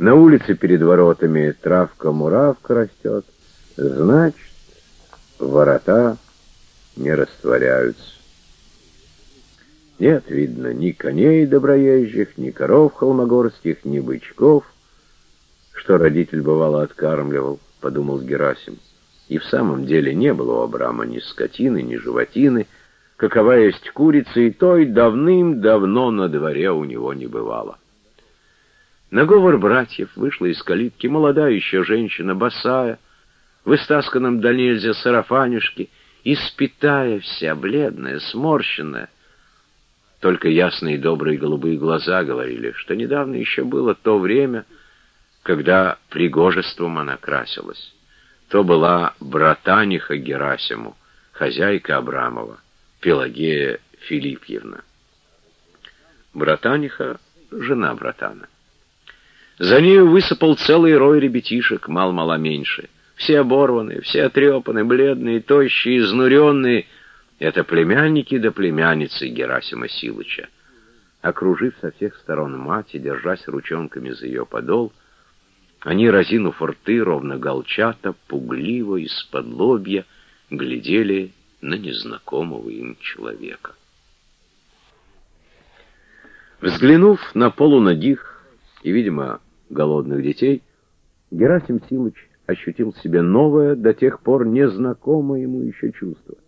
На улице перед воротами травка-муравка растет. Значит, ворота не растворяются. Нет, видно, ни коней доброезжих, ни коров холмогорских, ни бычков, что родитель бывало откармливал, подумал Герасим. И в самом деле не было у Абрама ни скотины, ни животины, какова есть курица, и той давным-давно на дворе у него не бывало. На говор братьев вышла из калитки молодая еще женщина, босая, в истасканном до нельзя сарафанюшке, испитая вся, бледная, сморщенная, только ясные добрые голубые глаза говорили, что недавно еще было то время, когда пригожеством она красилась. То была братаниха Герасиму, хозяйка Абрамова, Пелагея Филиппьевна. Братаниха — жена братана. За нею высыпал целый рой ребятишек, мал-мала меньше. Все оборванные, все отрепанные, бледные, тощие, изнуренные — это племянники да племянницы Герасима Силыча. Окружив со всех сторон мать и держась ручонками за ее подол, они, разинув рты, ровно голчата, пугливо, из-под лобья, глядели на незнакомого им человека. Взглянув на полуногих и, видимо, голодных детей, Герасим Силыч ощутил в себе новое, до тех пор незнакомое ему еще чувство —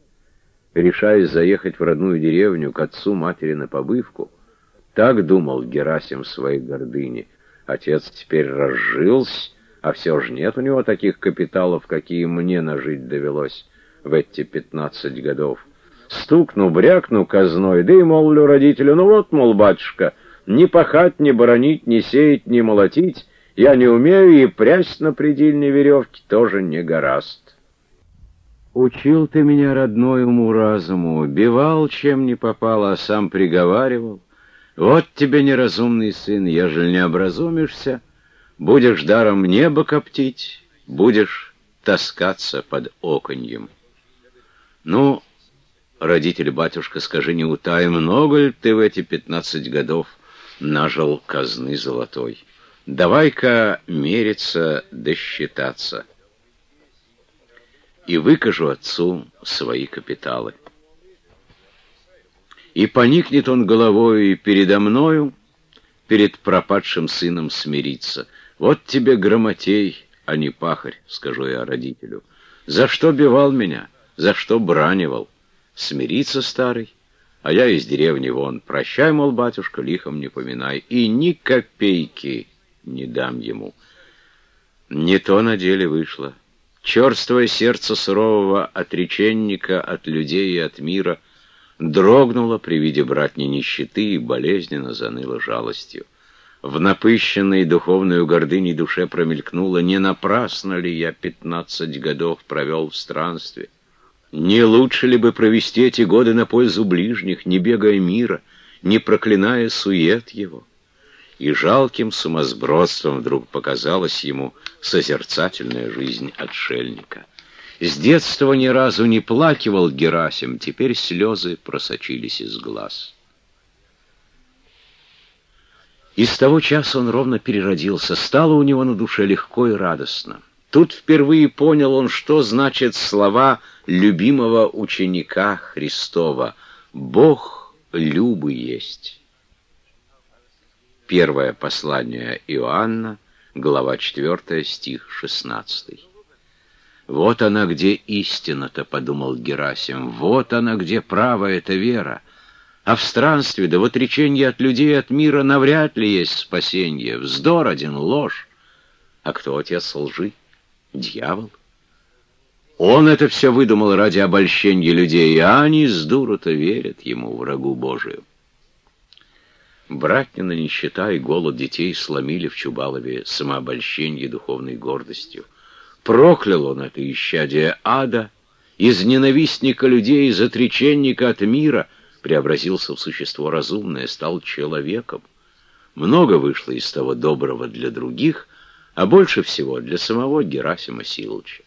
решаясь заехать в родную деревню к отцу матери на побывку. Так думал Герасим в своей гордыне. Отец теперь разжился, а все же нет у него таких капиталов, какие мне нажить довелось в эти пятнадцать годов. Стукну, брякну казной, да и молвлю родителю, ну вот, мол, батюшка, ни пахать, ни боронить, ни сеять, ни молотить я не умею, и прясть на предельной веревке тоже не гораст. Учил ты меня, родной, уму-разуму, убивал, чем не попало, а сам приговаривал. Вот тебе, неразумный сын, ежели не образумишься, будешь даром небо коптить, будешь таскаться под оконьем. Ну, родитель батюшка, скажи, не утай, много ли ты в эти пятнадцать годов нажил казны золотой? Давай-ка мериться да считаться и выкажу отцу свои капиталы. И поникнет он головой передо мною, перед пропадшим сыном смириться. Вот тебе грамотей, а не пахарь, скажу я родителю. За что бивал меня, за что бранивал? Смириться, старый, а я из деревни вон. Прощай, мол, батюшка, лихом не поминай, и ни копейки не дам ему. Не то на деле вышло. Черствое сердце сурового отреченника от людей и от мира дрогнуло при виде братней нищеты и болезненно заныло жалостью. В напыщенной духовную гордыней душе промелькнуло, не напрасно ли я пятнадцать годов провел в странстве. Не лучше ли бы провести эти годы на пользу ближних, не бегая мира, не проклиная сует его? и жалким сумасбродством вдруг показалась ему созерцательная жизнь отшельника. С детства ни разу не плакивал Герасим, теперь слезы просочились из глаз. И с того часа он ровно переродился, стало у него на душе легко и радостно. Тут впервые понял он, что значит слова любимого ученика Христова «Бог любый есть». Первое послание Иоанна, глава 4, стих 16. «Вот она, где истина-то», — подумал Герасим, — «вот она, где право эта вера. А в странстве, да в отречении от людей от мира навряд ли есть спасение. Вздор один, ложь. А кто отец лжи? Дьявол. Он это все выдумал ради обольщения людей, а они с дуру-то верят ему, врагу Божию. Братнина нищета и голод детей сломили в Чубалове самообольщение духовной гордостью. Проклял он это исчадие ада, из ненавистника людей, из отреченника от мира, преобразился в существо разумное, стал человеком. Много вышло из того доброго для других, а больше всего для самого Герасима Силыча.